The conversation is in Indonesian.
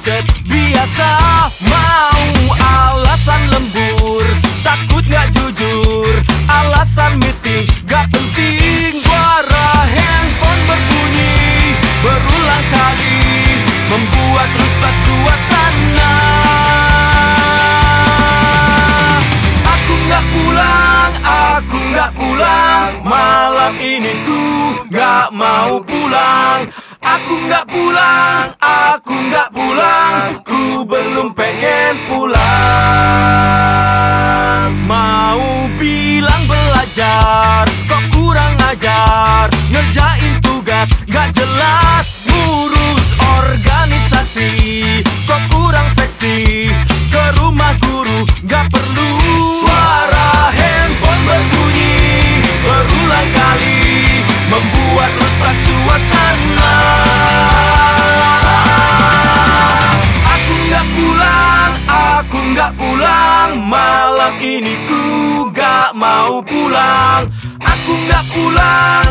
macet biasa. Mau alasan lembur Takut gak jujur. Alasan meeting gak penting. Suara handphone berbunyi Berulang kali Membuat rusak suasana. Aku gak pulang, aku gak pulang. Malam ini ku gak mau pulang. Aku gak pulang, aku gak pulang pulang Malam ini ku gak mau pulang. Aku gak pulang,